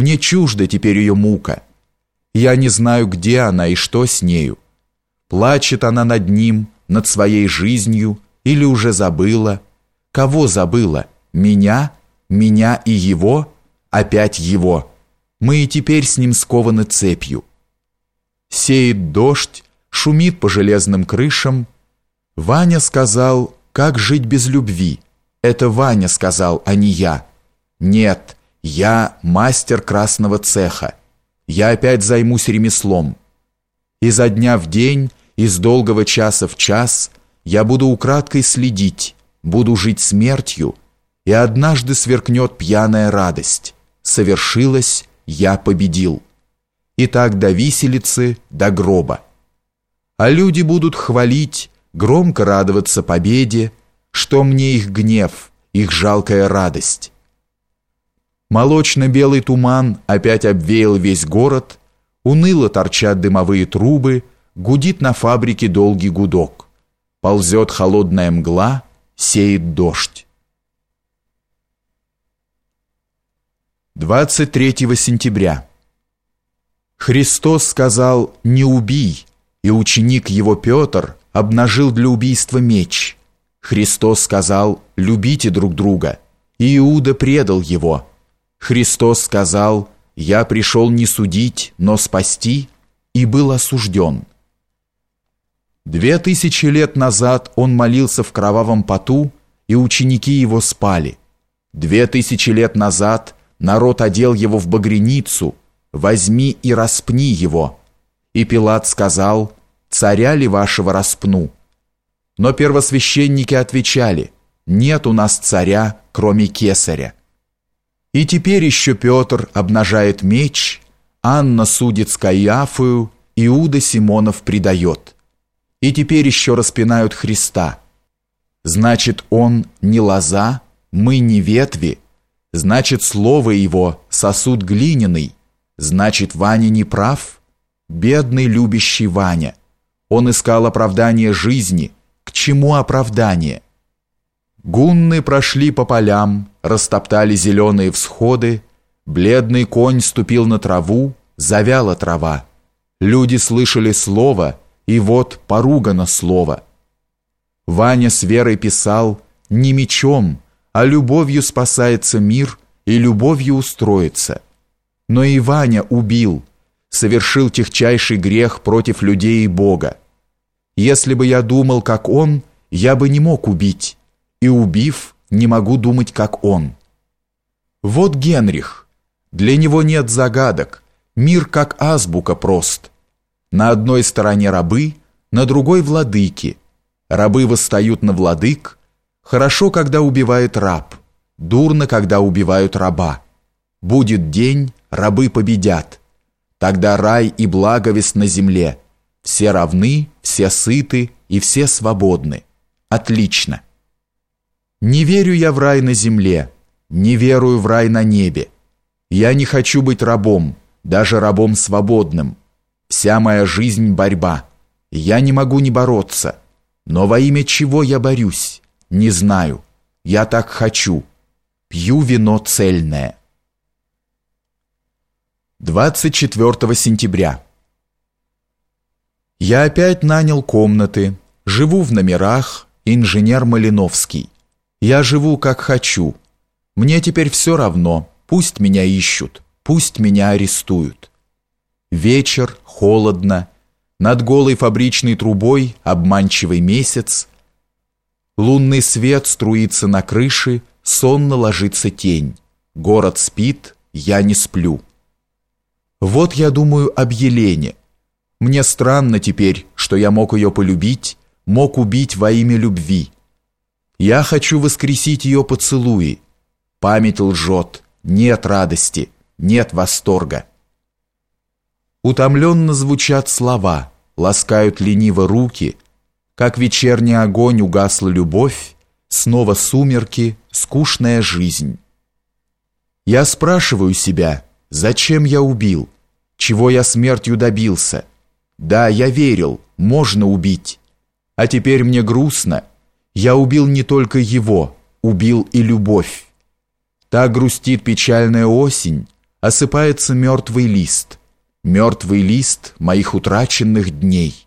Мне чужда теперь ее мука. Я не знаю, где она и что с нею. Плачет она над ним, над своей жизнью, или уже забыла. Кого забыла? Меня? Меня и его? Опять его. Мы и теперь с ним скованы цепью. Сеет дождь, шумит по железным крышам. Ваня сказал, как жить без любви. Это Ваня сказал, а не я. Нет, я мастер красного цеха. Я опять займусь ремеслом. Изо дня в день, из долгого часа в час я буду украдкой следить, буду жить смертью, и однажды сверкнет пьяная радость. Совершилось, я победил. И так до виселицы, до гроба. А люди будут хвалить, громко радоваться победе, что мне их гнев, их жалкая радость. Молочно-белый туман опять обвеял весь город, уныло торчат дымовые трубы, гудит на фабрике долгий гудок. Ползет холодная мгла, сеет дождь. 23 сентября. Христос сказал «не убий», и ученик его Петр обнажил для убийства меч. Христос сказал «любите друг друга», и Иуда предал его – Христос сказал «Я пришел не судить, но спасти» и был осужден. Две тысячи лет назад он молился в кровавом поту, и ученики его спали. Две тысячи лет назад народ одел его в багряницу, возьми и распни его. И Пилат сказал, царя ли вашего распну? Но первосвященники отвечали, нет у нас царя, кроме кесаря. И теперь еще Петр обнажает меч, Анна судит с Каиафою, Иуда Симонов предает. И теперь еще распинают Христа. Значит, он не лоза, мы не ветви, значит, слово его сосуд глиняный, значит, Ваня не прав, бедный любящий Ваня. Он искал оправдание жизни, к чему оправдание? Гунны прошли по полям, растоптали зеленые всходы, бледный конь ступил на траву, завяла трава. Люди слышали слово, и вот поругано слово. Ваня с верой писал «Не мечом, а любовью спасается мир, и любовью устроится». Но и Ваня убил, совершил техчайший грех против людей и Бога. Если бы я думал, как он, я бы не мог убить и убив, не могу думать, как он. Вот Генрих. Для него нет загадок. Мир как азбука прост. На одной стороне рабы, на другой владыки. Рабы восстают на владык. Хорошо, когда убивает раб. Дурно, когда убивают раба. Будет день, рабы победят. Тогда рай и благовест на земле. Все равны, все сыты и все свободны. Отлично. Не верю я в рай на земле, не верую в рай на небе. Я не хочу быть рабом, даже рабом свободным. Вся моя жизнь борьба. Я не могу не бороться. Но во имя чего я борюсь? Не знаю. Я так хочу. Пью вино цельное. 24 сентября. Я опять нанял комнаты, живу в номерах, инженер Малиновский. Я живу как хочу. Мне теперь все равно. Пусть меня ищут, пусть меня арестуют. Вечер, холодно. Над голой фабричной трубой обманчивый месяц. Лунный свет струится на крыше, сонно ложится тень. Город спит, я не сплю. Вот я думаю об Елене. Мне странно теперь, что я мог ее полюбить, мог убить во имя любви. Я хочу воскресить ее поцелуи. Память лжет, нет радости, нет восторга. Утомленно звучат слова, ласкают лениво руки, как вечерний огонь угасла любовь, снова сумерки, скучная жизнь. Я спрашиваю себя, зачем я убил, чего я смертью добился. Да, я верил, можно убить. А теперь мне грустно, я убил не только его, убил и любовь. Так грустит печальная осень, осыпается мертвый лист, мертвый лист моих утраченных дней.